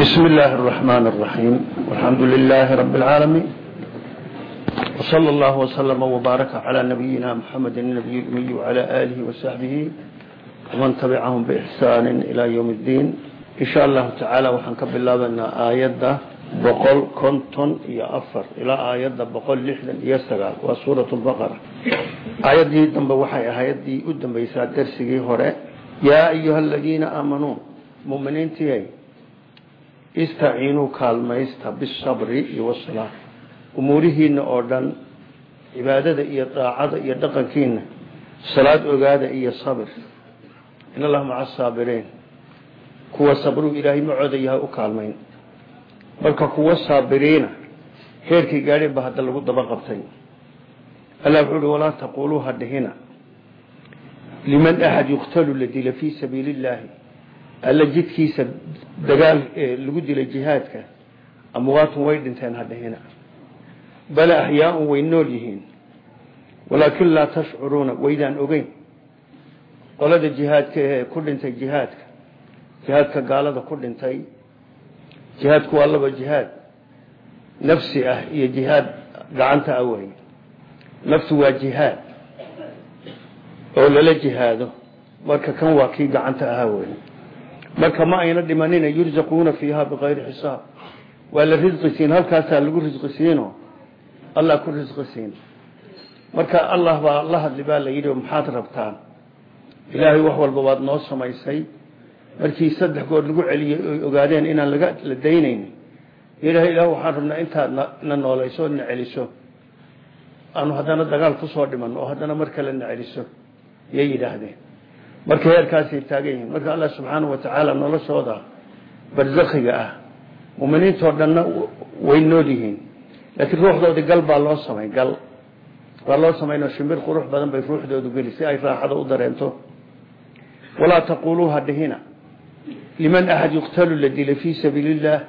بسم الله الرحمن الرحيم والحمد لله رب العالمين وصلى الله وسلم وبارك على نبينا محمد النبي الأمي وعلى آله وصحبه ومن تبعهم بإحسان إلى يوم الدين إن شاء الله تعالى وحنكب الله بأن آيات بقول كنتن يا أفر إلى آيات بقول لحدا يستغال وسورة البقرة آيات دي دنب وحي آيات دي قدام بيسا درسي هراء يا أيها الذين آمنوا مؤمنين تيهي istaciinuu kaalmaysta bisabri iyo wasalaa umuurihiina oo dhan cibaadada iyo daacada iyo dhaqankiina salaad ogaada iyo sabir. In allaha maca asaabiriin kuwa sabruu ilaahay macooda yahay u kaalmayn. Marka kuwa saabiriina heerkii gaadheen hadda lagu daba qabtay. Allah wuxuu uhi walaa taquuluu ha dhihina. Liman axad yuqtalu la fii sabiili illaahi alla jidkiisa dagaal lagu dilay jihaadka amwaatun way dhinteen hadhahina bale axyaaun way nool yihiin. Walaakin laa tashcuruuna waydaan ogeyn. Qolada jihaadka ee ku dhintay jihaadka. Jihaadka gaalada ku dhintay. Jihaadku waa laba jihaad. Nafsi ah iyo jihaad gacanta ah wey naftu waa jihaad. Oo lala jihaado marka kan waa kii gacanta ahaa wey marka ma ayna dhimanina yurzaquuna fiiha bikayri xisaab. Waa la risqi siin halkaasaa lagu risqi siino. Allah ku risqi siin. Marka allah baa la hadli baa la yidhi maxaad rabtaan? Ilaahay wax walba waad noo samaysay. Markii saddex goor lagu celiyey oy ogaadeen inaan laga la daynayn ilaah ilaah waxaan rabnaa intaad na noolayso ood na celiso. Aanu haddana dagaal ku soo dhiman oo haddana mar kale na celiso. Yay yidhaahdeen marka heerkaasay taagan yihiin. Marka allah subxaana wa tacaala noloshooda barzakhiga ah. Muminiintoo dhanna way nool yihiin. Laakiin ruuxdoodii gal baa loo samay gal. Baa loo samaynoo shimbir qurux badan bay ruuxdoodu geli si ay raaxada u dareento. Walaa taquuluuha dhihina. Liman axad yuqtalu la dilay fii sabiili illaah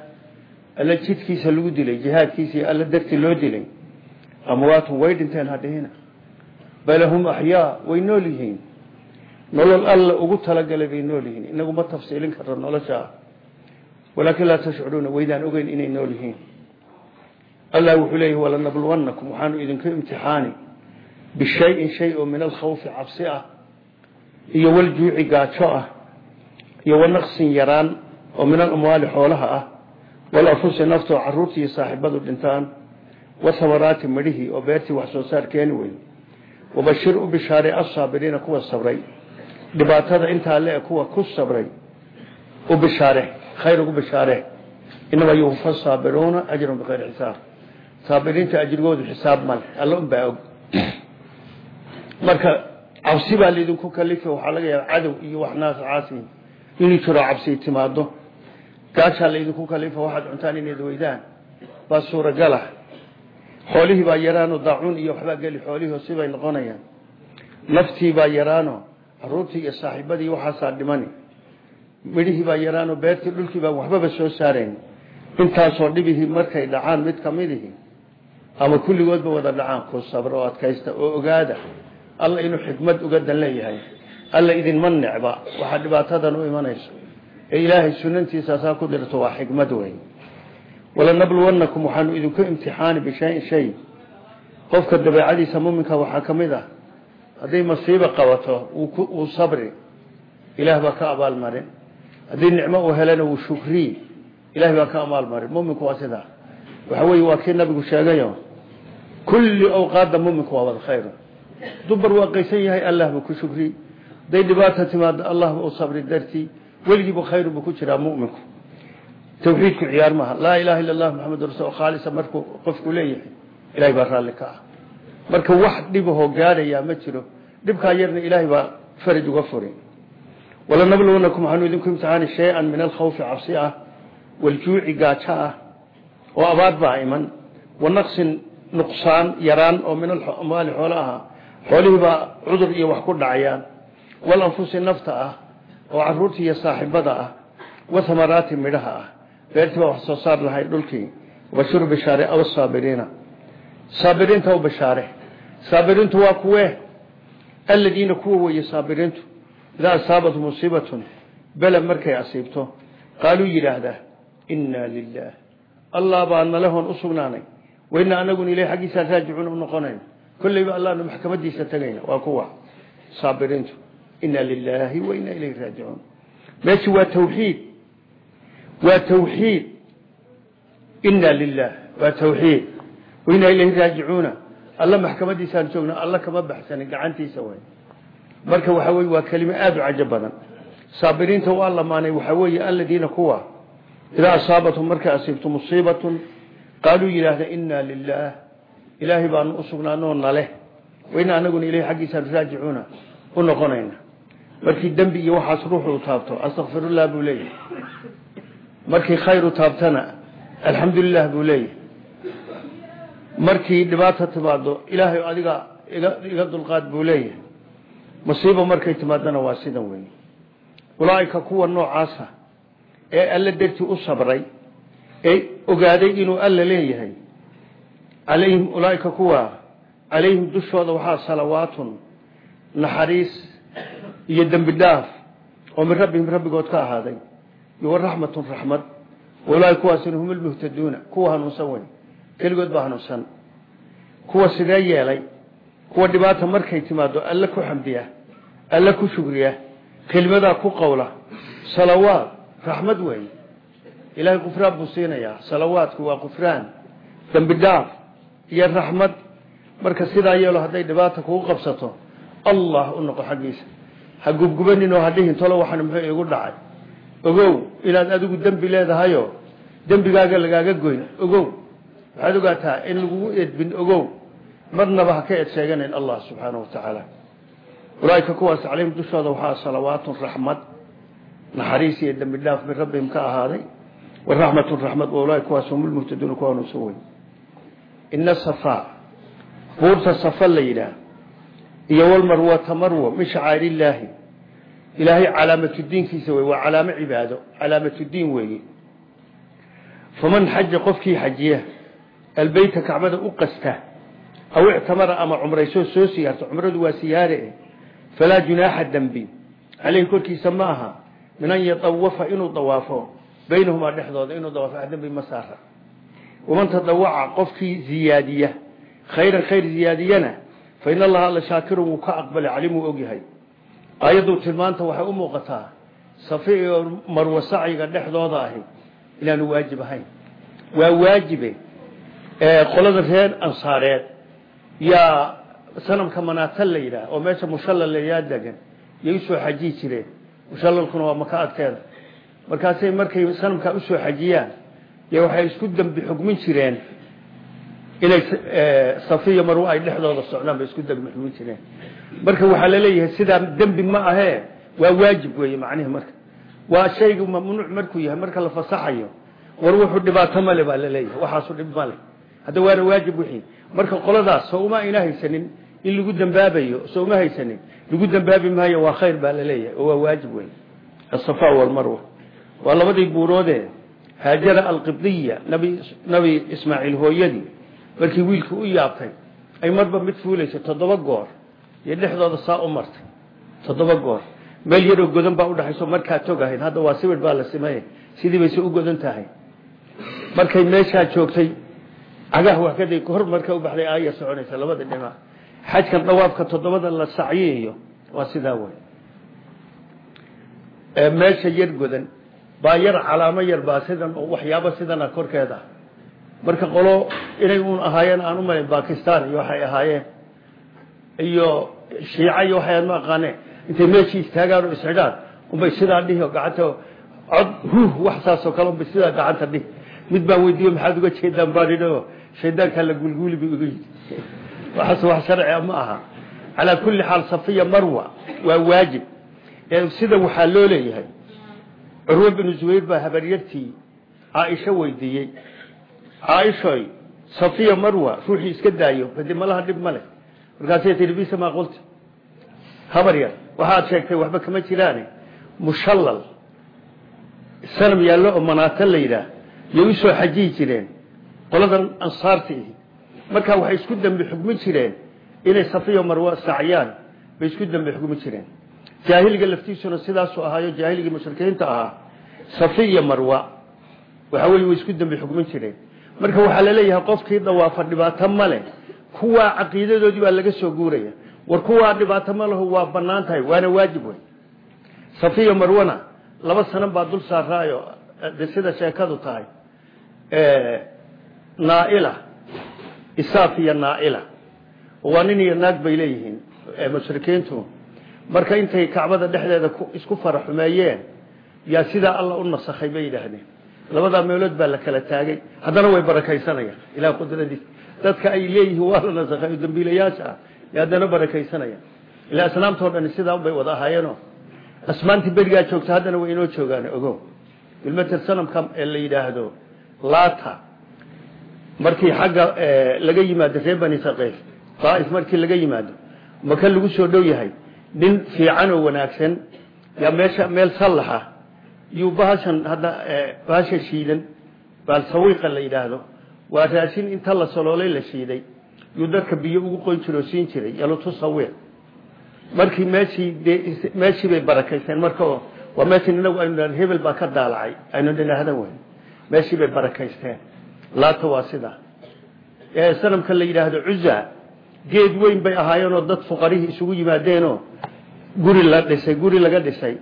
alla jidkiisa lagu dilay jihaadkiisa iyo alla dartii loo dilay. Amwaatun way dhinteen ha dhihina. Bale hum axyaa way nool yihiin nolol alla ugu talagalay bay nool yihiin. Inagu ma tafsiilin karno nolosha. Walaakin laa tashcuruuna waydaan ogeyn inay nool yihiin. Allah wuxuu leeyahi walanabluwannakum waxaanu idinku imtixaani. Bishayin shay oo min alkhawfi cabsi ah iyo waljuuci gaajo ah iyo wanaqsin yaraan oo min alamwaali xoolaha ah walanfusi naftoo caruurtii iyo saaxiibadu dhintaan wathamaraati midhihii oo beertii dhibaatada intaa le kuwa ku sabray u bishaare khayr ugu bishaare inama yuwfa saabiruuna ajran bikayri xisaab. Saabiriinta ajrigoodu xisaab male alla un baa og. Marka cabsi baa laydinku kalifa waxaa laga yaaba cadow iyo wax naas caasi inuu jiro cabsi timaado gaashaa laydinku kalifa waxaad cuntaan inayd weydaan. Baa suuragala. Xoolihii baa yaraano daacuun iyo waxbaa geli xoolihii sibay noqonayaan. Naftii baa yaraano caruurtii iyo saaxiibadii waxaasaa dhimani. Midhihii baa yaraano beertii dhulkii baa waxbaba soo saarayn. Intaasoo dhibihii markay dhacaan mid kamidihii ama kulligoodba wada dhacaan ku sabra oo adkaysta oo ogaada alla inuu xikmad uga dan leeyahay alla idinma necba. Waxaa dhibaatadan u imanayso. Ee ilaahay sunantiisa saa ku dirto waa xikmad wey walanabluwannakum waxaanu idinku imtixaani bishayin shay. Qofka dabeecadiisa muminka waxaa ka mid ah hadday masiiba qabato wuu sabri. Ilaah baa ka abaalmarin haddii nicmo uu helana wuu shukrii. Ilahay baa ka abaalmarin muminku waa sidaa. Waxa weye waa kii nabigu sheegayo kulli awqaadda muminku waa wada khayr dubar waa qaysan yahay allah buu ku shukri hadday dhibaata timaado allah u sabri dartii. Weligiibu khayr buu ku jiraa muminku tawxiidku ciyaar maaha. Laa ilaha illa allah maxamed rasul khaalisa markuu qofku leeyahay ilahay baa raalli ka ah. Marka wax dhibahoo gaadhayaa ma jiro dhibkaa yarna ilaahay baa faraj uga furi. Walanabluwannakum waxaanu idinku imtixaani shay-an min alkhawfi cabsi ah waljuuci gaajo ah oo abaad baa iman. Wanaqsin nuqsaan yaraan oo min aamwaali xoolo aha xoolihii baa cudur iyo wax ku dhacayaan. Walanfusi nafta ah oo caruurtii iyo saaxibada ah wathamaraati midhaha ah. Beertii baa wax soo saar lahay dhulkii. Bashiru bishaare aw saabiriina. Saabiriinta u bishaare. Saabiriintu waa kuwe aladiina kuwa weeye saabiriintu idaa asaabat musiibatun bele markay asiibto qaaluu yidhaahdaa inaa lilah allah baa nalehoon u sugnaanay. Wainaa anaguna ilahi xaggiisaan raajicuuna u noqonayn. Kolleyba allahnu maxkamadiisa tegayna waa kuwa saabiriintu. Inaa lilaahi wa inaa ilayhi raajicuun. Meesha waa tawxiid. Waa tawxiid. Inaa lilah waa tawxiid. Wainaa ilayhi raajicuuna alla maxkamadiisaan joogna alla kama baxsanin gacantiisa way. Marka waxa weye waa kelimo aada u cajo badan. Saabiriinta waa lamaanay waxaa weeye aladiina kuwa idaa asaabathum markay asiibto musiibatun qaaluu yidhaahda inaa lilaah ilaahay baanu u sugnaanoo naleh waina anaguna ilahi xaggiisaan raajicuuna u noqonayna. Markii dembi iyo waxaas ruuxu taabto astakfirullah buu leeyahay. Markii khayr u taabtana alxamdulilah buu leeyahay markii dhibaata timaado ilaahay adiga iga dulqaad buu leeyahay. Musiiba markay timaadana waa sidan wey ulaaika kuwa noocaasa ee alla dartii u sabray ee ogaaday inuu alla leeyahay alayhim ulaaika kuwa calayhim dushooda waxaa salawaatun naxariis iyo dembi dhaaf oo min rabbihim rabbigood ka ahaaday. Iyo waraxmatun raxmad. Ulaaika kuwaasina hum lmuhtaduuna kuwa hanuunsan wey keligood baa hanuunsan. Kuwa sidee yeelay? Kuwa dhibaata markay timaado alle ku xamdiya alle ku shugriya kelimadaa ku qowla. Salawaad raxmad weeye ilaahay qufraan buu siinayaa. Salawaadku waa qufraan dembi dhaaf iyo raxmad. Marka sidaa yeelo hadday dhibaata kugu qabsato allah u noqo xaggiisa. Ha gubgubaninoo ha dhihin tolo waxan muxuu igu dhacay. Ogow inaad adigu dembi leedahayo dembigaaga lagaaga goyn ogow waxaad ogaataa in lagugu edbin ogow marnaba ha ka ed sheeganayn allah subxaana wa tacaala ulaaika kuwaas calayhim dushooda waxaa salawaatun raxmad naxariis iyo dembi dhaaf min rabbihim ka ahaaday. Waraxmatun raxmad ulaaika kuwaas hum lmuhtaduuna kuwa hanuunsan wey ina safa buurta safa la yidhaah iyo walmarwata marwo min shacaa'ir illaahi ilaahay calaamatudiinkiisa wey waa calaamo cibaado calaamatudiin weeye. Faman xaja qofkii xajiya albeyta kacbada u qasta aw ictamara ama cumraysoo soo siyaarto cumradu waa siyaare falaa junaaxa dembi caleyhi korkiisa ma aha min an yatawafa inuu dawaafo baynahumaa dhexdooda inuu dawaafo dembi ma saara. Waman tadawaca qofkii ziyaadiya khayran khayr ziyaadiyana fa in allaha alla shaakirun wuu ka aqbalay calim wuu ogyahay. Aayaddu tilmaanta waxay u muuqataa safi iyo marwo qolada reer ansaareed yaa sanamka manaata la yidhaah oo meesha mushallal yaa degan yay u soo xajiyi jireen. Mushallalkuna waa maka adkeeda. Markaasay markay sanamkaa u soo xajiyaan y waxay isku dembi xugmin jireen. Inay safiya marwo ay dhexdooda socdaan bay isku dembi xugmin jireen. Marka waxaa la leeyahay sidaa dembi ma ahee waa waajib weeye macnihi marka. Waa shaygu mamnuuc markuu yahay marka la fasaxayo war wuxuu dhibaato male baa la leeyahay waxaasu dhib male hadda waana waajib wixii. Marka qoladaas soo uma ayna haysanin in lagu dembaabayo soo uma haysanin. Lagu dembaabi maayo waa khayr baa la leeyahay oo waa waajib wey asafa walmarwa waa labadii buuroodee haajara alqibdiya nabi nabi ismaaciil hooyadii markii wiilkii u yaabtay ay marba mid fuulaysa toddoba goor iyo dhexdooda saa u martay. Toddoba goor. Meel yaroo godan baa udhaxayso markaa tog ahayd. Hadda waa sibir baa la cagaha wax kaday hor marka u baxday aaya soconaysa labada dhinac. Xajkan dhawaafka toddobada la sacyiyo waa sidaa wey meesha yar godan baa yar calaamo yar baa sidan waxyaabo sidana korkeeda marka qolo inay uun ahaayeen aan u malayn bakistan iyo waxay ahaayeen iyo shiica iyo waxay ma aqaaneen. Intay meeshii istaagaan oo isxidhaan unbay sidaa dhihi oo gacanta cod huh wax saasoo kale unbay sidaa gacanta dhihi mid baan weydiiye maxaad uga jeedaan oo shaydaankaa la gulguuli bu iga yidhi. Waxaas wax sharcia ma aha. Calaa kulli xaal safiya marwa waa waajib. Sida waxaa loo leeyahay curwe binu zubayr baa habaryartii caaisho weydiiyey. Caaishoy safiya marwa ruuxii iska daayo hadi malaha dhib ma leh. Markaasay tii bisa maa qulti habar yar waxaad sheegtay waxba kama jiraane. Mushallal sanam yaallo oo manaata la yidhaah yay u soo xajiyi jireen. Qoladan ansaarta ihi markaa waxay isku dambi xugmin jireen inay safiya marwa sacyaan bay isku dambi xugmin jireen. Jaahiliga laftiisuna sidaasuu ahaayo jaahiligii mushrikiinta ahaa safiya marwa. Waxa way isku dambi xukmin jireen. Marka waxaa la leeyahay qofkii dawaafa dhibaato male kuwaa caqiidadoodii baa laga soo guuraya. War kuwaa dhibaato ma waa banaan waana waajib wey safiya marwana laba sanan baa dul saaraayo sida sheekadu tahay naaila isaaf iyo naaila. Waa nin iyo naag bay leeyihiin mushrikiintu. Marka intay kacbada dhexdeeda isku faraxumeeyeen yaa sidaa alla u nasakhay bay yidhaahdeen. Labadaa meelood baa la kala taagay. Haddana way barakaysanayaan ilaah qudradiis dadka ay leeyihiin waa la nasakhay dambiilayaasha ah y haddana barakaysanayaan. Ilaa asnaamtao dhani sidaa bay wada ahaayeeno asmaantii berigaa joogta haddana way inoo joogaan ogo bilmater sanamka ee la lata markii xagga laga yimaado reer bani saqiif daaif markii laga yimaado maka lagu soo dhow yahay nin fiican oo wanaagsan yaa meesha meel sallaxa yuu bahashan hadda bahasha shiidan baalsawiiqa la yidhaahdo waa raashin inta la saloolay la shiiday yuu dadka biyo ugu qoyn jira oo siin jiray yalutu sawiiq. Markii meeshii meeshii bay barakaysteen marka waa meeshan inagu aynu hebel baa ka daalacay aynu dhinaahdan weyn meeshii bay barakaysteen. Laata waa sidaa sanamka la yidhaahdo cuza geed weyn bay ahaayeenoo dad fuqarihii isugu yimaadeenoo guri la dhisay guri laga dhisay.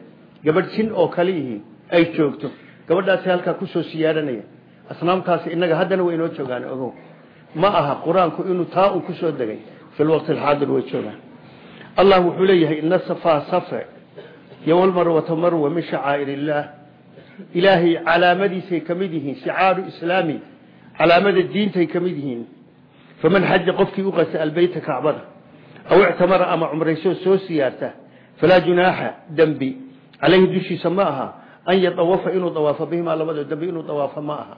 Gabadh jin oo kaliihii ay joogto. Gabadhaasi halkaa ku soo siyaaranaya. Asnaamtaasi inaga haddana way inoo joogaan ogow. Ma aha qur'aanku inuu taa uu ku soo degay. Fi lwaqti alxaadir way joogaan. Allah wuxuu leeyahay ina safaa safe iyo walmarwata marwa min shacaa'ir illaah ilaahay calaamadiisay ka mid yihiin shicaaru islaami calaamada diintay ka mid yihiin. Faman xaja qofkii u qasa albeyta kacbada aw ictamara ama cumrayso soo siyaarta falaa junaaxa dembi caleyhi dushiisa ma aha an yadawafa inuu dawaafo bihimaa labadoo dembi inuu dawaafo ma aha.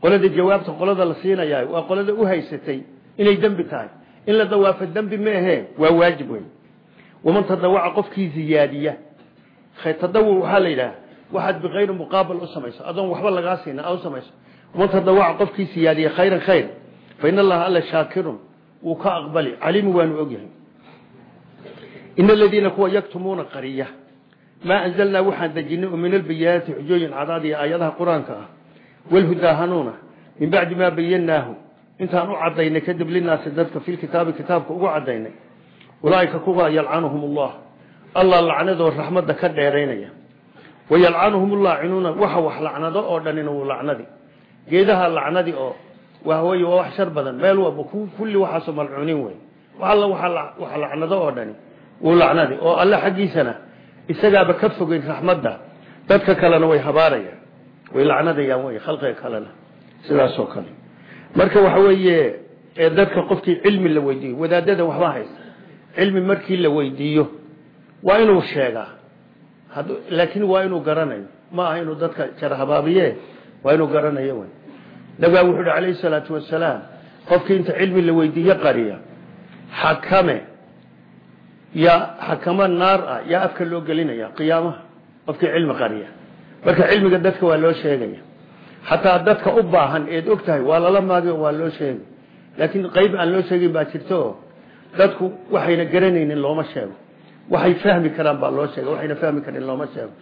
Qolada jawaabta qolada la siinayaa waa qolada u haysatay inay dembi tahay. In la dawaafo dembi meehe waa waajib wey waman waxaad bikayri muqaabal u samayso adoon waxba lagaa siina a u samayso. Waman tadawaca qofkii siyaadiya khayran khayr. Fa in allaha alla shaakirun wuu ka aqbali. Caliimu waanu ogyahay in aladiina kuwa yaktumuuna qariya. Maa anzalnaa waxaan dejinay oo min albayaanaati xujooyin cadaad iyo aayadaha qur'aanka ah. Walhudaa hanuuna min bacdi maa bayanaahu intaan u cadaynay kadib linaasi dadka filkitaabi kitaabka ugu cadaynay wayalcanuhum laacinuuna waxa wax lacnado oo dhanina wuu lacnadi. Geedaha lacnadi oo wahwy waa wax shar badan. Meel walba kulli waxaasoo malcuuniin wey alla wax lacnado oo dhani wuu lacnadi. Oo alle xaggiisana isagaaba ka fogeyn raxmadda. Dadka kalena way habaarayaan way lacnadayaan wey khalqiga kalena. Sidaasoo kale. Marka waxa weeye dadka qofkii cilmi la weydiiyo wadaadada waxba haysta cilmi markii la weydiiyo waa inuu sheegaa laakiin waa inuu garanayo. Ma aha inuu dadka jarhabaabiye waa inuu garanayo wey nabigaa wuxuu uhi calayhi salaatu wasalaam qofkii inta cilmi la weydiiye qariya xakame yaa xakamo naar ah yaa afka loo gelinaya qiyaamaha qofkii cilmi qariya. Marka cilmiga dadka waa loo sheegaya. Xataa dadka u baahan eed og tahay waa lala maagay waa loo sheegay. Laakiin qayb aan loo sheegin baa jirto dadku waxayna garanaynin looma sheego waxay fahmi karaan baa loo sheega waxayna fahmi karin looma sheego.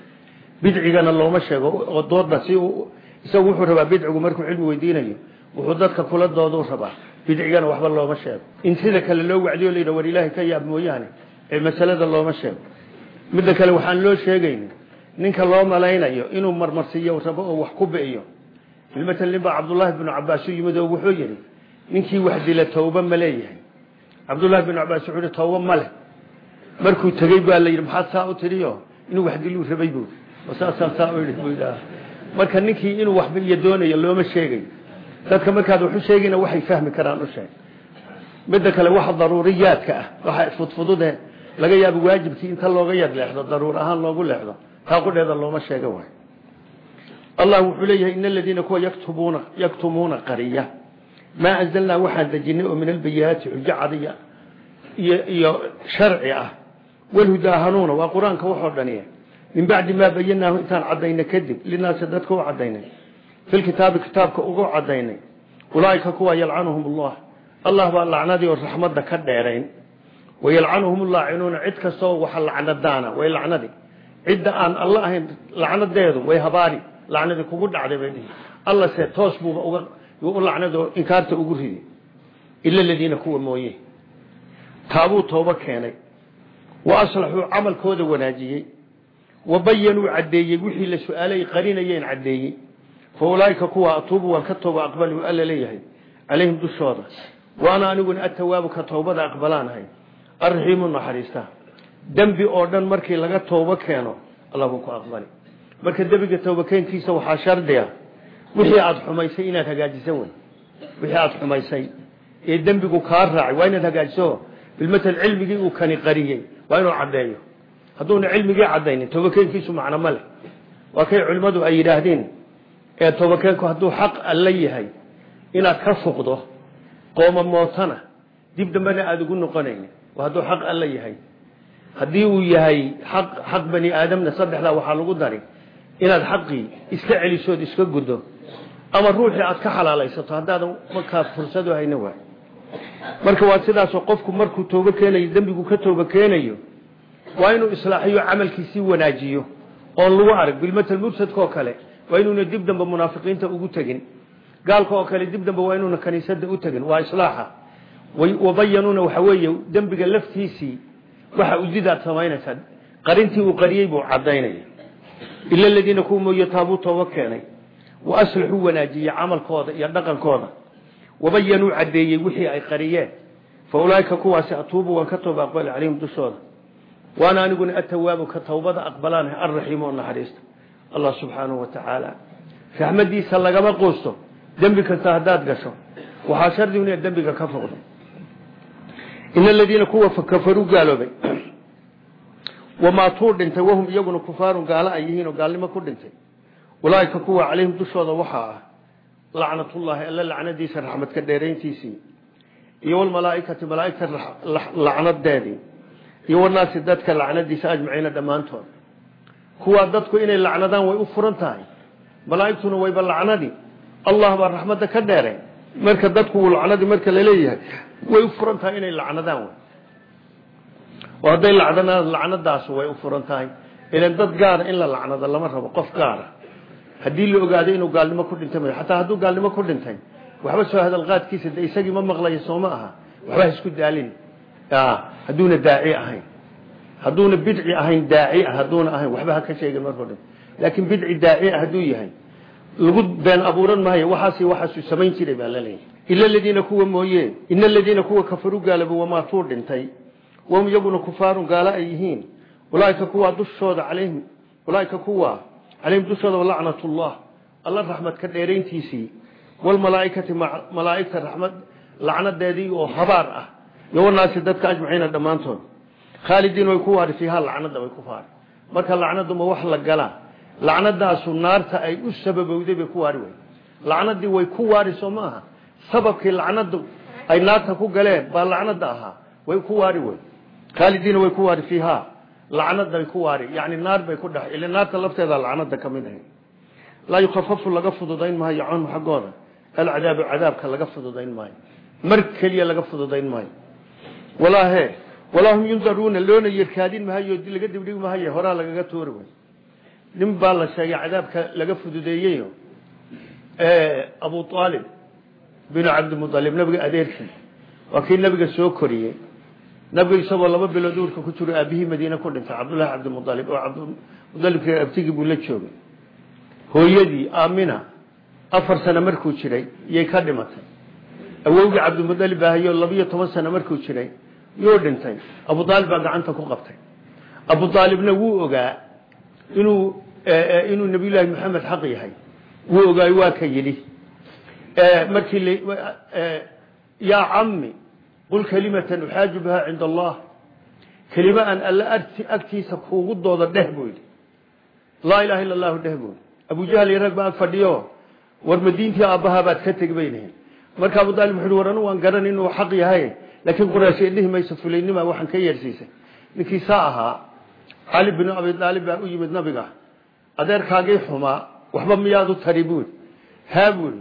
Bidcigana looma sheego oo doodba si isagu wuxuu rabaa bidcigu markuu cilmi weydiinayo wuxuu dadka kula dooduu rabaa. Bidcigana waxba looma sheego. In sida kale loo wacdiyo la yidhah war ilaahay ka yaab mooyaane masalada looma sheego. Midda kale waxaan loo sheegaynin ninka loo malaynayo inuu marmarsiiyo rabo oo wax ku bi'iyo ilmatal nin baa cabdullaahi binu cabaas u yimid oo wuxuu yidhi ninkii wax dila tawba ma leeyahay. Cabdullaahi binu cabaas wuxuu yihi tawba ma leh markuu tegey baa la yidhi maxaad saa u tiriyo? Inuu wax diluu rabay buu. Saasaan saa u buu yidhaha marka ninkii inuu wax bi'iyo doonayo looma sheegayo dadka markaad wax u sheegayna waxay fahmi karaan u sheeg midda kale waxa daruuriyaadka ah waxa fudfudude laga yaabo waajibkii inta looga yar leexdo daruur ahaan loogu leexdo taa qudheeda looma sheega waay allah wuxuu leeyahay in aladiina kuwa yaktumuuna yaktumuuna qariya. Maa anzalnaa waxaan dejinay oo min albayaati xujo cadiya iyo iyo sharci ah walhudaa hanuuna waa qur'aanka waxoo dhaniya. Min bacdi maa bayanaahu intaan cadaynay kadib linaasi dadka u cadaynay fi lkitaabi kitaabka ugu cadaynay ulaaika kuwa yalcanuhum allah allah baa lacnadii oo raxmadda ka dheerayn. Wayalcanuhum laacinuuna cid kastoo waxa lacnadaana way lacnadi. Cidda aan alla ahayn lacnadeedu way habaari lacnadii kugu dhacday bay dhihi. Alla se toos buuba u lacnado inkaarta la su'aalay qarinayeen caddeeyey. Fa ulaaika kuwa atuubu waan ka tooba aqbali alla leeyahay. Calayhim dushooda. Waana aniguna atawaabu ka towbada aqbalaanahay arraxiimu naxariista. Dembi oo dhan markii laga toobo keeno alla buu ku aqbali. Marka dembiga toobakeentiisa waxaa shardi ah wixii aada xumaysay inaad hagaajisan wey wixii aada xumaysay. Ee dembigu kaa raacay waa inaad hagaajiso bilmatal cilmigii uu kani qariyey. Waa inuu caddeeyo. Hadduuna cilmigii caddaynin toobakeenkiisu macno ma leh. Waa kay culimmadu ay yidhaahdeen ee toobakeenku hadduu xaq alla yahay inaad ka fuqdo qooma mootana dib dambena aada ugu noqonaynin waa hadduu xaq alla yahay. Haddii uu yahay xaq xaq bani aadamna saddexdaa waxaa lagu dari inaad xaqii iska celisood iska guddo ama ruuxii aad ka xalaalaysato haddaadan markaa fursado hayna waay marka waa sidaasoo qofku markuu toobo keenayo dembigu ka toobo keenayo waa inuu islaaxiyo camalkiisii wanaajiyo oon lagu arag. Bilmatal mursadka oo kale waa inuuna dib dambe munaafiqiinta ugu tegin. Gaalka oo kale dib dambe waa inuuna kaniisada u tegin. Waa islaaxa. Wabayanuuna waxa weeye dembiga laftiisii waxa udidaad samaynaysaa qarintii uu qariyey buu cadaynaya ila aladiina kuwa mooye taabuu tooba keenay. Wa aslaxuu wanaajiyey camalkooda iyo dhaqankooda wabayanuu caddeeyey wixii ay qariyeen. Fa ulaaika kuwaasi atuubu waan ka tooba aqbali calayhim dushooda. Waana aniguna atawaabu ka towbada aqbalaanah alraxiimu oo naxariista. Allah subxaanahu wa tacaala raxmadiisa lagama quusto. Dembi kasta haddaad gasho waxaa shardi inaad dembiga ka foqdo in aladiina kuwa kafaruu gaaloobay. Wamaatuu dhintay wahum iyaguna kufaarun gaalo ay yihiin oo gaalnimo ku dhintay. Ulaaika kuwa calayhim dushooda waxaa ah lacnatullaahi alla lacnadiisa raxmadka dheerayntiisii iyo walmalaaikati malaaigta lacnadeedii iyo wanaasi dadka lacnadiisa ajmaciina dhammaantood. Kuwaa dadku inay lacnadaan way u furan tahay. Malaaigtuna wayba lacnadi. Allah baa raxmadda ka dheeray marka dadku lacnadi marka la leeyahay way u furan tahay inay lacnadaan oo hadday lacdanaan lacnadaas way u furan tahay. Ilan dad gaara in la lacnado lama rabo qof haddii la ogaado inuu gaalnimo ku dhintay xataa hadduu gaalnimo ku dhintay waxba soo hadalqaadkiisa de isagii ma maqlayo sooma aha. Waxba isku daalin. Hadduuna daaci ahayn. Hadduuna bidci ahayn daaci ah hadduuna ahayn. Waxba ha ka sheegin markuu dhinto laakiin bidci daaci ah hadduu yahay lagu been abuuran maayo waxaas waxaasu samayn jiray baa la leeyahay ila aladiina kuwa mooye ina aladiina kuwa kafaruu gaalaba wamaatuu dhintay wahum iyaguna kufaarun gaalo ay yihiin. Ulaaika kuwa dushooda calayhim ulaaika kuwa calayhim dushooda lacnatullah alla raxmadka dheerayntiisii walmalaaikati malaaigta raxmad lacnadeedii oo habaar ah iyo wanaasi dadka ajmaciina dhammaantood khaalidiin way ku waari fiiha lacnada way ku faari marka lacnaduma wax la galaa lacnadaasu naarta ay u sababowday bay ku waari wey lacnadii way ku waari soo ma aha sababkii lacnadu ay naarta ku galeen baa lacnada ahaa way ku way lacnaday ku waari yani naar bay ku dhex ila naarta lafteeda lacnada ka mid ahay laa yukafafu laga fududayn maayo canhum xaggooda. Alcadaabu cadaabka laga fududayn maayo. Mar keliya laga fududayn maayo. Walaa he walaa hum yundaruuna loona yerkaadin mahayo laga dibdhigi mahaye horaa lagaga toori way nin baa la sheegay cadaabka laga fududeeyeyo abu aalib binu cabdimualib nabiga adeerkii waa kii nabiga soo koriyey nabiga isagoo laba bilood uurka ku jiro aabihii madiine ku dhintay cabdullahi cabdimualib oo cabdimualibk abtigii buu la joogay. Hooyadii aamina afar sano markuu jiray iyay ka dhimatay. Awowgii cabdimualib ahayo labiyo toban sano markuu jiray yuu dhintay. Abu aalib baa gacanta ku qabtay. Abu aalibna wuu ogaa inuu inuu nabiyullaahi maxamed xaq yahay. Wuu ogaay waa ka yidhi markii yaa cami qul kalimatan uxaaju biha cinda allah kelima aan alla agtiisa kuugu dooda dheh buu yidhi laa ilaha illa allahu dheh buu abu jahl iyo rag baa ag fadhiyo war madiintii aabbahaa baad ka tegi bay nihin marka abu aalib wuxu war anu waan garan inuu xaq yahay laakiin quraashe dhihi mayso fulaynima waxaan ka yeersiisay ninkii saa ahaa cali binu abi aalib baa u yimid nabiga adeerkaagii xumaa waxba miyaadu tari buuri haa buuri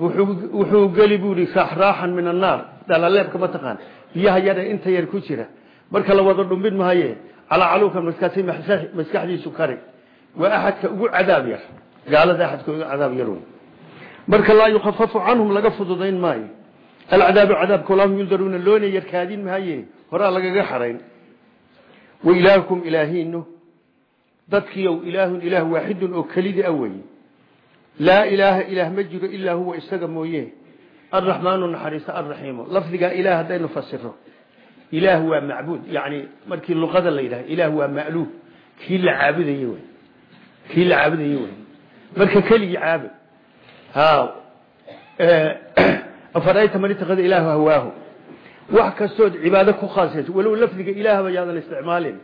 wuxuu geli buuri raaxan min annaar dhalaleebka ma taqaan. Biyaha yare inta yar ku jira. Marka la wada dhumbin mahaye calaacaluuka maskaasi maskaxdiisu kari waa axadka ugu cadaab yar. Gaalada axadka ugu cadaab yar marka laa yukhafafu canhum laga fududayn maayo. Alcadaabu cadaabka lahum yuldaruuna loona yarkaadin maaye horaa lagaga xarayn. Wa ilaahukum ilaahiinu dadkiiow ilaahun ilaah waaxidun oo kelidii a weye laa ilaaha ilaah ma jiro ilaa huwa isaga mooye arraxmaanu naxariista arraxiimu lafdigaa ilaah haddaynu fasiro ilaah waa macbuud yani markii luqada la yidhaha ilaah waa ma'luuh kii la caabudaye wey kii la caabudaye wey marka keligii caabud ha afarayta man itakada ilaahu hawaahu wax kastood cibaado ku khaasayso walow lafdiga ilaahba yaadan isticmaalin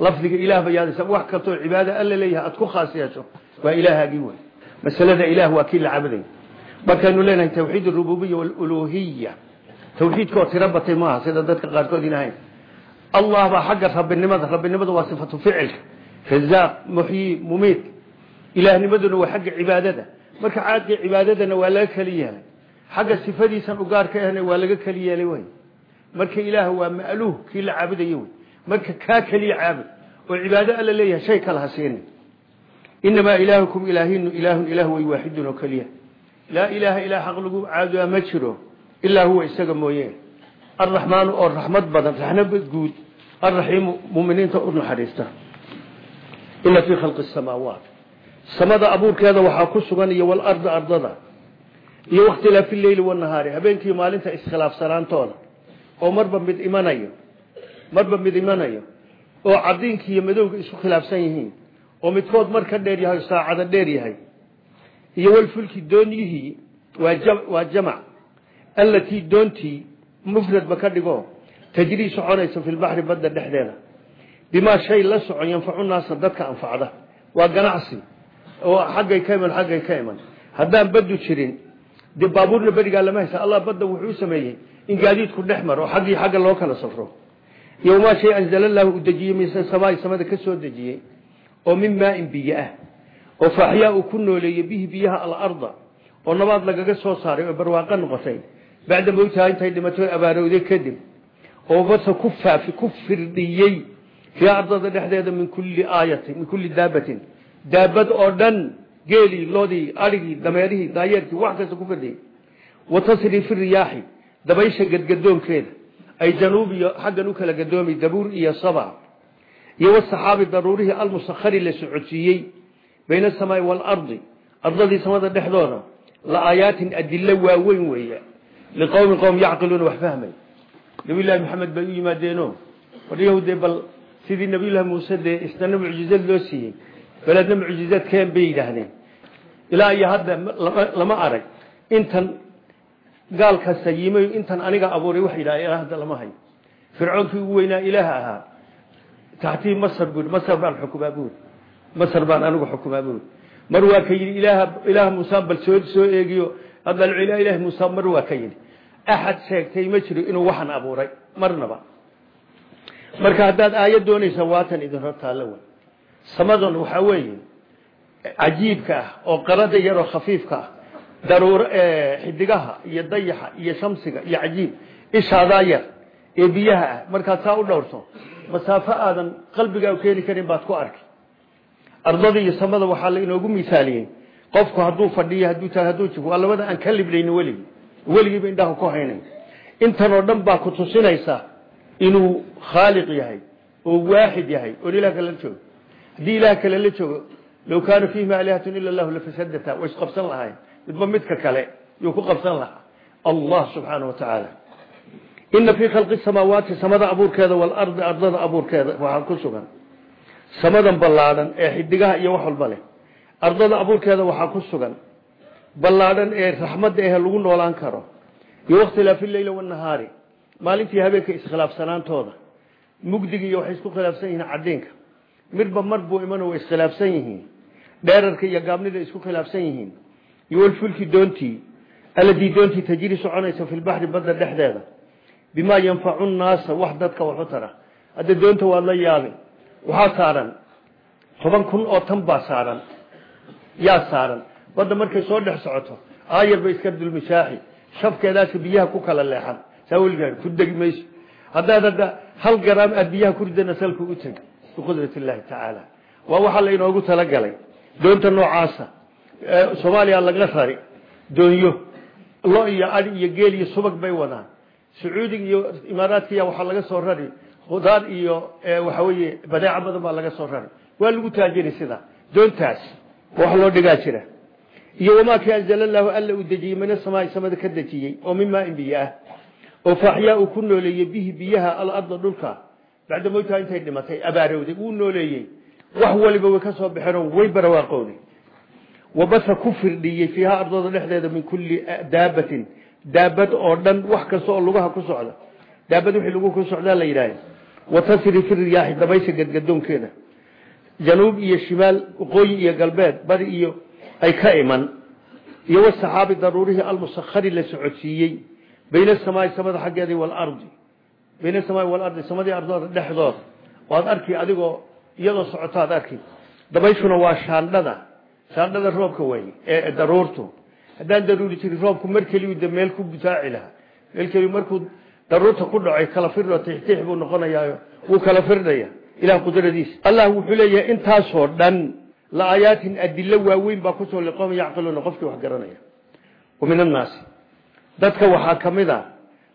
lafdiga ilaahba yaadan wax kastood cibaado alla leeyahay aad ku khaas yeesho waa ilaahaagii wey masalada ilaah waa kii la caabuday markaynu leenahay tawxiid arububiya waluluhiya tawxiidkoo tiro batay maaha sida dadka qaarkood inahayn allah baa xagga rabbinimada rabbinimada waa sifatu ficilka. Razaaq muxyi mumiid ilaahnimaduna waa xagga cibaadada. Marka caadka cibaadadana waa laga keli yeelay. Xagga sifadiisan ugaarka ahna waa laga keli yeelay wey marka ilaah waa ma'luuh kii la caabudaye wey marka kaa keliya caabud oo cibaado alla leeyahay shay kala ha siinin. Inamaa ilaahukum ilaahinu ilaahun ilaah way waaxidun oo keliya laa ilaaha ilaa xaq lagu caabudaa ma jiro ilaa huwa isaga mooye arraxmaanu oo raxmad badan raxmad guud alraxiimu muminiinta u naxariista. Ina fii khalqi samaawaat. Samada abuurkeeda waxaa ku sugan iyo walarda ardada iyo wakhtilaafi leyli wanahaari habeenkii maalinta iskhilaafsanaantooda oo marba mid imanayo marba mid imanayo oo cadiinki iyo madowga isku khilaafsan yihiin oo midkood mar ka dheer yahay yahay iyo walfulki doonyihii waa jamac. Allatii doontii mufradba ka dhigo tajrii soconaysa fi lbaxri badda dhexdeeda. Bimaa shay la socon yanfacu naasa dadka anfacda. Waa ganacsi. Oo xaggay ka iman xaggay ka iman. Haddaan baddu jirin dee baabuurna berigaa lama haysa. Allah badda wuxuu sameeyey in gaadiidku dhex maro xaggii xagga loo kala safro. Iyo maa shay anzala llaahu uu dejiyey min samaai samada ka soo dejiyey oo min maain biyo ah oo faaxyaa uu ku nooleeyey bihi biyaha alarda oo nabaad lagaga soo saaray oo barwaaqo noqotay. Bacda mowtaha intay dhimato abaarowday kadib oo base ku faafi ku firdhiyey fii ardada dhexdeeda min kulli aayatin min kulli daabatin. Daabad oo dhan geelii loodii arigii dameerihii daayeerkii wax kasta ku firdhiyey. Wa tasriifi riyaaxi dabaysha gadgadoonkeeda ay januub iyo xaggan u kala gadoomi dabuur iyo saba. Iyo wasaxaabi la socodsiiyey bayna asamaai waalardi ardadii samada dhexdooda la aayaatin adilo waaweyn weeye liqowmin qowm yacqiluuna wax fahmay nabiyullaahi maxamed bay u yimaadeeno waryahu dee bal sidii nabiyullahi muuse dee isnana mucjizad loo siiyey beledna mucjizad keen bay yidhaahdeen ilaa iyo hadda lama arag intan gaal kasta yimayo intan aniga abuuray wax yidhaha ilaa hadda lama hayo fircoonkii ugu weynaa ilaaha ahaa taxtii masr buuri masr baan xukumaa buuri masr baan anigu xukumaa buuri mar waa ka yidhi ilaah ilaah muuse bal soo soo eegiyo. Adalcu ilaa ilahi muuse mar waa ka yidhi. Axad sheegtay ma jiro inuu waxan abuuray. Marnaba. Marka haddaad aayad doonaysa waatan idin hortaalla wey samadan waxaa weeye cajiibka ah oo qarada yaroo khafiifka ah daruur xidigaha iyo dayaxa iyo shamsiga iyo cajiib ishaadaa yar ee biyaha ah. Markaad saa u dhowrto masaafo aadan qalbigaa keeni karin baad ku arki ardada iyo samada waxaa la inoogu misaaliyey qofku hadduu fadhiyo hadduu taag hadduu jifo labada aan ka libnayni weligii weligiiba indhaha ku haynayn intan oo dhan baa ku tusinaysa inuu khaaliq yahay oo waaxid yahay oon ilah kale la joogo. Haddii ilaah kale la joogo low kaana fiihima aalihatun ila allahu lafasadata way isqabsan lahayn midba midka kale yuu ku qabsan lahaa. Allah subxaana wa tacaala ina fii khalqi samaawaati samada abuurkeeda waalardi ardada abuurkeeda waxaa ku sugan samadan ballaadhan ee xidigaha iyo wax walba leh. Ardada abuurkeeda waxaa ku sugan. Ballaadhan ee raxmadda eh lagu noolaan karo. Iyo wakhtilaafi leyli wanahaari maalintii habeenka iskhilaafsanaantooda. Mugdiga iyo waxay isku khilaafsan yihiin cadiinka midba mar buu iman way iskhilaafsan yihiin. Dheerarka iyo gaabnida isku khilaafsan yihiin. Iyo walfulki doontii alladii doontii tajri soconaysa fi lbaxri badda dhexdeeda. Bimaa yanfacu nnaasa wax dadka waxu tara hadda doonta waad la yaabi waxaa saaran toban kun oo tan baa saaran. Yaa saaran. Badda markay soo dhex socoto aayar bay iska dulmishaaxi. Shafkeedaasi biyaha ku kala leexan. Saa weligaa ku degi mayso. Haddaad hadda hal garaam aad biyaha ku ridana salku u teg biqudrat illaahi tacaala waa waxaa la inoogu talagalay. Doonta noocaasa soomaaliya laga rari. Doonyo lo iyo adi iyo geel iyo subag bay wadaan. Sacuudiga iyo imaaraadkiya waxaa laga soo rari khudaar iyo waxa weeye badeeca badan baa laga soo rari waa lagu taajiri sidaa doontaas wax loo dhigaa jira. Iyo wamaa kii anzala llaahu alla uu dejiyey mina samaai samada ka dejiyey oo min maain biyo ah. Oo faaxyaa uu ku nooleeyey bihi biyaha alarda dhulka. Bacda mowtaha intay dhimatay abaarowday wuu nooleeyey. Wax waliba way ka soo baxeenoo way barwaaqoonay wabasa ku firdhiyey fiiha ardooda dhexdeeda min kulli daabatin. Daabad oo dhan wax kasta oo lugaha ku socda. Daabad wixii lagu ku socdaa la yidhahda watasri fi riyaaxi dabaysha gadgadoonkeeda januub iyo shimaal waqooyi iyo galbeed bari iyo ay ka iman. Iyo wasaxaabi daruurihii almusakhari la socodsiiyey. Bayna asamaai samada xaggeeda waalardi bayna asamaai waalardi samadii ardooda dhexdooda. Waad arki adigoo iyadoo socotaad arki dabayshuna waa shaandhada. Shaandhada roobka way ee daruurtu. Haddaan daruuri jirin roobku mar keliyu de meel ku butaaci lahaa. Meel keliyu markuu daruurta ku dhacay kala firdho tixtix buu noqonayaa wuu kala firdhaya ilah qudradiisa. Allah wuxuu leeyahay intaasoo dhan la aayaatin adilo waaweyn baa ku soo liqoom yacqiluuna qofkii wax garanaya. Wa min annaasi dadka waxaa ka mid a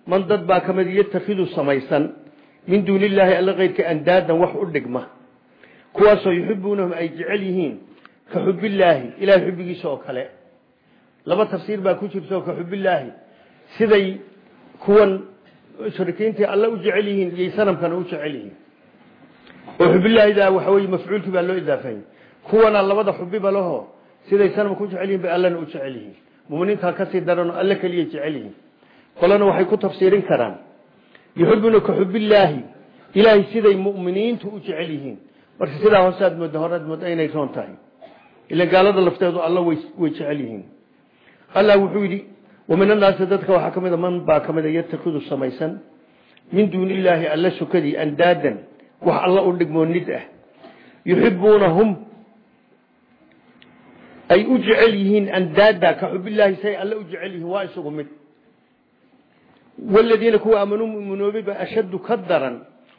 man dad baa ka mid yatakhidu samaysan min duuni illaahi alla keyrka andaadan wax u dhigma. Kuwaasoo yuxibuunahum ay jecel yihiin ka xubillaahi ilahay xubbigiisa oo kale. Laba tafsiir baa ku jirto ka xubillaahi siday kuwan mushrikiintii alle u jecel yihiin iyay sanamkana u jecel yihiin oo xubillaahida waxa weye mafcuulkii baa loo idaafayey kuwana labada xubiba laho siday sanamka u jecel yihiin bay allana u jecel yihiin muminiintaa ka sii daranoo alle keliya jecel yihiin qolana waxay ku tafsiirin karaan. Yuxibuuna ka xubillaahi ilaahay siday mu'miniintu u jecel yihiin marka sidaa hoosead mooda horead mooda inay roon tahay ila gaalada lafteedu alla way jecel yihiin allah wuxuu yidhi wamin annaasi dadka waxaa ka mida man baa ka mida yatakhidu samaysan. Min duuni illaahi alla sukadii andaadan wax alla u dhigmoo nid ah. Yuxibuunahum ay u jecel yihiin andaada ka xubillaahi say alle u jecel yihiin waa isagu mid. Waladiina kuwa aamanuu muminoobay baa ashaddu ka daran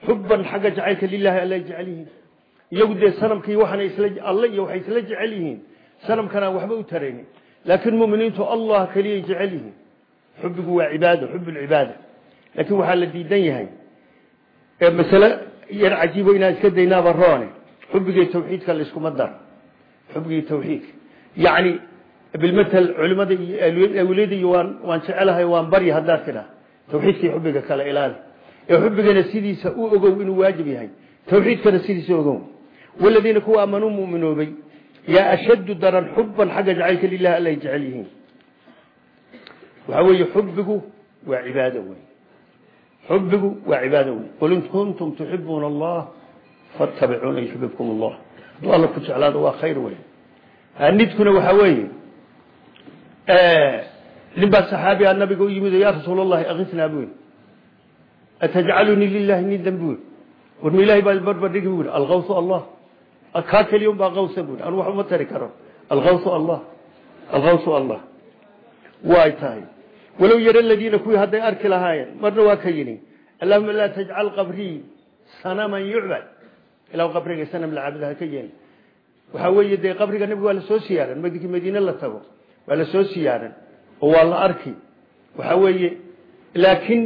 xubban xagga jacaylka lilahi alla ay jecel yihiin. Iyagu dee sanamkii waxaana isla alle iyo waxay isla jecel yihiin. Sanamkanaan waxba u taraynin laakiin muminiintu allah keliyay jecel yihiin xubbigu waa cibaado xub lcibaada laakiin waxaa la diidan yahay masale yar cajiibo inaan iska daynaaba roone xubbigii tawxiidka laiskuma daro xubbigii tawxiidka yacni bilmatal culimada iyo awliyada iyo waan waan jecelahay waan barya haddaad tidhaa tawxiidkii xubbiga kale ilaali ee xubbigana sidiisa u ogow inuu waajib yahay tawxiidkana sidiisa ogow waladiina kuwa aamanuu muminoobay yaa ashaddu daran xubban xagga jacaylka lilahi alla ay jecel yihiin waxaa weeye xubbigu waa cibaado wey xubbigu waa cibaado wey qul in kuntum tuxibuuna allah fattabicuuna yuxbibkum allah hadduu alla ku jeclaado waa khayr wey nidkuna waxaa weeye nin baa saxaabiga nabiga u yimid ya rasuul allahi akisnaa buu atajcalunii lilahi nidan buu war ma ilahay baa barbardhigi bu alkawsu allah kaa keliya un baa kawsa bu anu wax uma tari karo alkawsu allah alkawsu allah way tahay walow yara ladiina kuwii hadday arki lahaayeen marna waa ka yidhi allahuma laa tajcal qabrii sanaman yucbad ilah qabriga sanam la caabudaha ka yeeli waxaa weeye dee qabriga nabiga waa la soo siyaaran markii madiine la tago waa la soo siyaaran oo waa la arki waxaa weeye laakiin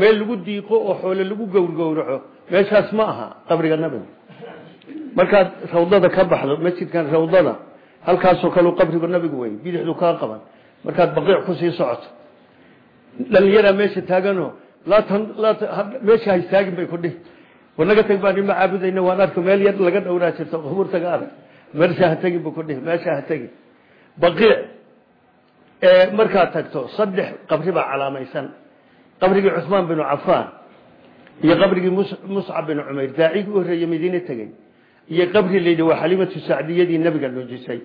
meel lagu diiqo oo xoole lagu gowrgowraco meeshaas ma aha qabriga nabiga markaad rawdada ka baxdo masjidkan rawdada halkaasoo kaleu qabriga nabigu wey bidixdu kaa qaban. Markaad baqiic ku sii socoto. Dhalinyaraa meesha taagano meesha ha istaagin bay ku dhihi. Wanaga tag baan ima caabudayna waan arko meel yar laga dhowraa jirto qubuurtaga arag. Meesha ha tegin bu ku dhihi meesha ha tegin baqiic markaad tagto saddex qabri baa calaamaysan. Qabrigii cusmaan binu cafaan iyo qabrigii muscab binu cumayr daacigii u horreeye madiine tegey iyo qabri layidhi waa xalimatu sacdiyadii nabiga nuujisay.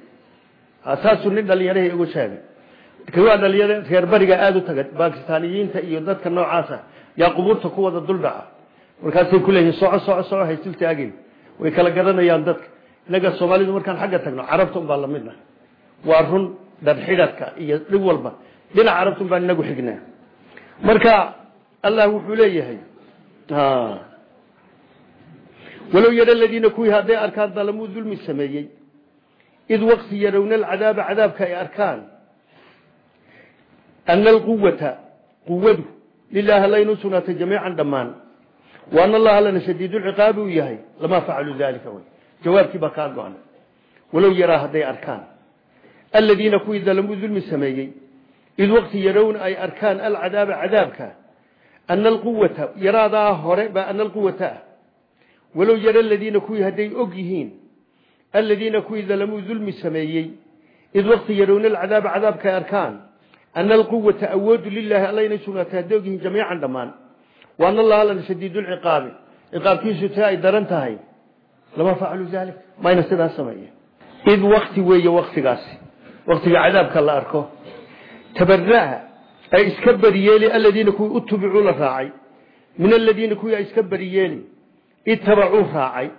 Saasuu nin dhalinyarahii ugu sheegay. Waa dhalinyaro reer bariga aada u taga bakistaaniyiinta iyo dadka noocaasa yaa qubuurta ku wada duldhaca markaasay ku leeyihiin soco soco soco haysul taagin way kala garanayaan dadka. Innaga soomaalidu markaan xagga tagno carabta un baa lamidna waa run dharxidhadka iyo dhib walba. Dhinac carabta un baan inagu xignaa. Marka allah wuxuu leeyahay walow yara ladiina kuwii hadday arkaan dalamuu dulmi sameeyey. Id waqti yarawna alcadaaba cadaabka ay arkaan. Ana alquwata quwadu lilaahi alla inuu sugnaatay jamiican dhammaan. Wa ana allaha lana shadiidulciqaabi uu yahay lamaa facaluu dalika wey jawaabkii baa kaa go-an. Walow yaraa hadday arkaan. Aladiina kuwii dalamuu dulmi sameeyey. Id waqti yarowna ay arkaan alcadaaba cadaabka. Ana alquwata yaraadaa hore baa ana alquwata ah walow yara aladiina kuwii hadday og yihiin aladiina kuwii dalamuu dulmi sameeyey id waqti yarowna alcadaaba cadaabka ay arkaan ana alquwata awoodu lilaahi alla inay sugnaatay hadday og yihiin jamiican dhammaan. Wa ana allaha lana shadiidulciqaabi ciqaabkiisu taa ay daran tahay. Lama facaluu dalik mayna sidaas sameeye id wakti weeye waktigaasi waktiga cadaabka la arko. Tabaraa ay iska beriyeeli aladiina kuwii utubicuu la raacay. Min aladiina kuwii ay iska beriyeeli itabacuu raacay.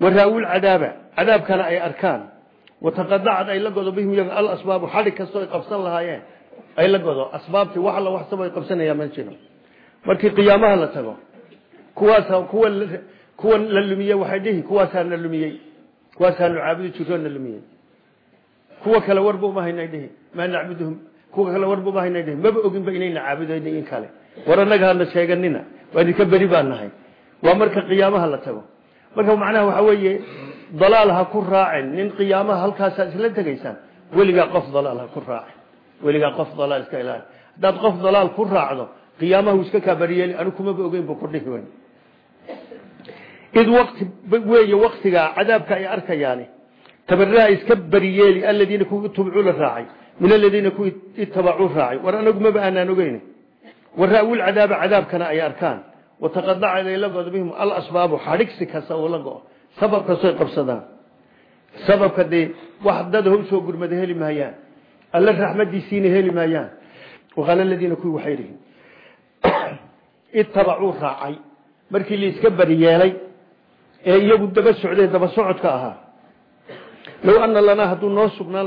Waraawul cadaaba. Cadaabkana ay arkaan. Wataqadacad ay la godo bihim iyaga alasbaabu xadhig kastoo ay qabsan lahaayeen. Ay la godo. Asbaabtii wax alla wax saba ay qabsanayaan ma jiro. Markii qiyaamaha la tago kuwaasa kuwa kuwa la lumiye waxay dhihi kuwaasaa na lumiyey. Kuwaasaanu caabudi jiroo na lumiyey. Kuwa kale warba uma haynay dhihi. Maa nacbuduhum? Kuwa kale warba uma haynay dhihi. Maba oginba inayna caabudayna in kale. War annaga hana sheeganina. Waa idinka beri baan nahay waa marka qiyaamaha la tago. Marka macnaha waxa weeye dalaal ha ku raacin. Nin qiyaamaha halkaasaa isla tegaysaan weligaa qof dalaal ha ku raacin. Weligaa qof dalaal iska ilaali haddaad qof dalaal ku raacdo qiyaamaha uu iska kaa beriyeeli anigu kumaba ogeyn bu ku dhihi weyn. Id waqti weeye waktigaa cadaabka ay arkayaani tabaraa iska beriyeeli aladiina kuwii utubicuu la raacay min aladiina kuwii itabacuu raacay. War anagu maba aanaan ogeyn waraawil cadaaba cadaabkana ay arkaan wataqadacad ay la godo bihim alasbaabu xadhigsi kasta oo la go sabab kastoy qabsadaan sababka dee wax dad hawsoo gurmada heli maayaan alla raxmadiisiina heli maayaan waqaala aladiina kuwii waxay dhihin itabacuu raacay markii la iska beriyeelay ee iyagu daba socdee daba socodka ahaa low ana lanaa hadduu noo sugnaan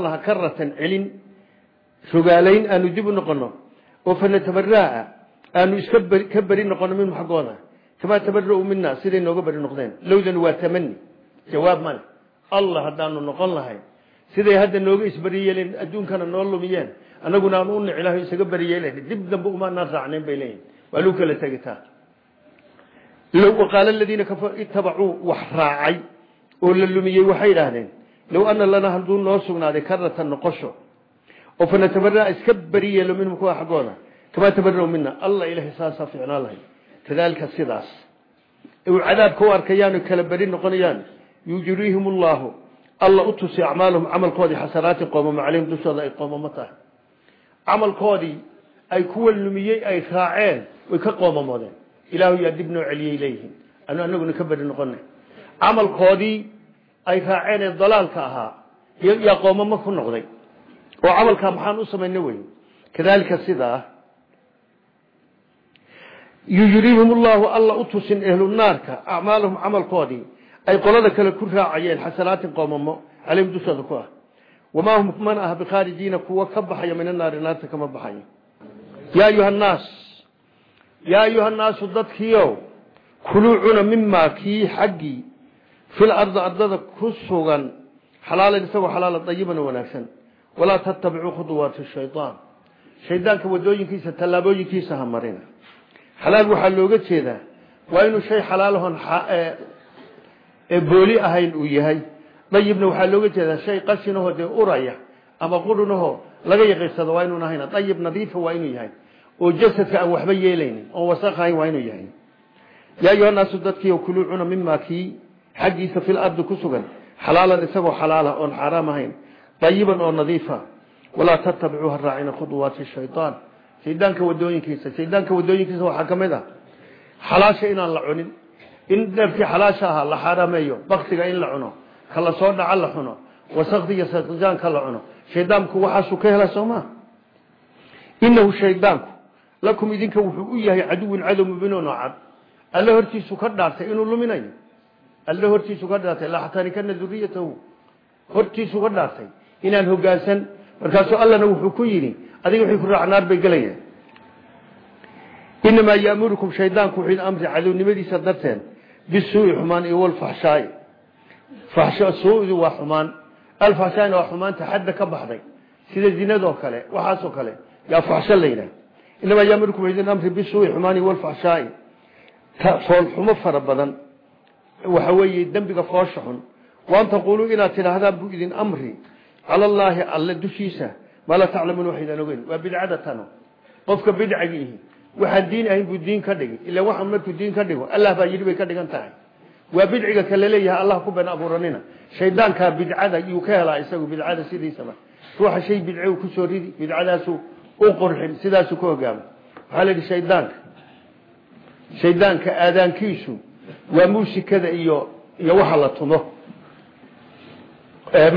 aanu iska ka beri noqono minhum xaggooda. Kamaa tabara'u mina siday nooga beri noqdeen. Lowdan waa tamani jawaab male allah haddaanu noqon lahay. Siday hadda nooga isberi yeeleen adduunkana noo lumiyeen. Annaguna aanu u nici lahay isaga beri yeelen dib dambe umaanaan raacnayn bay leeyihiin waa lagu kala tegitaa qaala aladiina kafaru itabacuu wax raacay oo la lumiyey waxay idhaahdeen low ana lanaa hadduu noo sugnaaday karatan noqosho oo fanatabaraa iska beri yeelo minhum kuwa xaggooda kamaa tabarau mina alla ilahay saasaa ficnaan lahay kadalika sidaas. U cadaabka u arkayaan kala beri noqonayaan yujriihim ullahu alla u tusi acmaalahum camalkoodii xasanaati qoomamo caleyhim dushooda ay qoomamo tahay. Camalkoodii ay kuwa lumiyey ay raaceen way ka qoomamoodeen ilaahu yaa dib noo celiyey leeyihiin anu anaguna ka beri noqonay camalkoodii ay raaceen ee dalaalka ahaa yaa qoomamo ku noqday. Oo camalkaa maxaan u samayna wey kadalika sidaa yujriihim ullahu alla u tusin ehlu naarka acmaalahum camalkoodii. Ay qolada kale ku raacayeen xasanaatin qoomamo. Caleyhim dushooda ku ah. Wamaa hum man ah bikhaarijiina kuwa ka baxaya min anaari naarta kama baxayo. Yaa ayuha nnaas yaa ayuha nnaasu dadkiiow kuluu cuna mimaa kii xaggii fil ardi ardada ku sugan xalaalan isagoo xalaala dayiban wanaagsan. Walaa tattabicuu khuduwaati shayaan shaydaanka wadooyinkiisa xalaal waxaa looga jeedaa waa inuu shay xalaalahon booli ahayn uu yahay. Dayibna waxaa looga jeedaa shay qashinahoo dee uraya ama qurunahoo laga yaqiysado waa inuun ahayn dayib nadiifa waa inuu yahay. Oo jasadka aan waxba yeelaynin oon wasaq ahayn waa inuu yahay. Yaa ayuha naasu dadkiiyo kuluu cuna mimaa kii xaggiisa fil ardi ku sugan xalaalan isagoo xalaala oon xaaraam ahayn. Dayiban oo nadiifa. Walaa tattabicuu ha raacina khuduwaati shayaan shaydaanka wadooyinkiisa shaydaanka wadooyinkiisa waxaa ka mid ah xalaasha inaan la cunin in neefkii xalaasha ahaa la xaaraameeyo baktiga in la cuno ka la soo dhaca la cuno wasakdi iyo sajaanka la cuno. Shaydaanku waxaasuu ka hela soomaa inahu shaydaanku lakum idinka wuxuu u yahay caduwin cadow mubinoon oo cad. Alle hortiisu ka dhaartay inuu luminayo. Alle hortiisu ka dhaartay laxtarikana duriyatahu hortiisu ka dhaartay inaan hogaansan markaasuu allana wuxuu ku yidhi adiga wixii ku raac bay gelayaan inamaa yaamurukum shaydaanku wuxuu amri cadownimadiisa darteed bisuui xumaan iyo walfaxshaai suudu waa xumaan. Alfaxshaaina waa xumaanta xadda ka baxday. Sida zinadoo kale waxaasoo kale. Yaa faxsho la yidhaha yaamurukum idin amri bisuui xumaani walfaxshaai foolxumo fara badan. Waxa weeye dembiga foosha xun. Waan taquluu inaad tidhaahdaan buu idin amri cala allaahi alle maa laa taclamuun waxaydaan ogeyn. Waa bidcada tano qofka bidcagiihi waxaan diin ahayn buu diin ka dhigi ila waxaan markuu diin ka dhigo allah baa yidhi bay ka dhigan tahay. Waa bidciga kale leeyahay allah ku been abuuranina. Shaydaankaa bidcada yuu ka helaa isagu bidcada sidiisaba. Ruuxa shay bidce uu ku soo ridi bidcadaasu u qurxin sidaasuu ku hogaamo waxaa la yidhi shaydaanka shaydaanka aadaankiisu waa muusikada iyo iyo waxa la tumo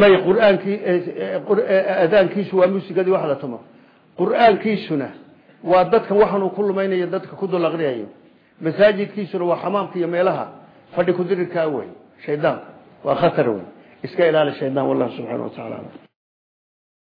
may quraankii aadaankiisu waa muusikadii waxa la tumo. Qur'aankiisuna waa dadkan waxaanuu ku lumaynayo dadka ku dul aqriyayo. Masaajidkiisuna waa xamaamka iyo meelaha fadhi kudirirkaa wey shaydaanku waa khatar wey iska ilaali shaydaan wallahu subxana wa tacala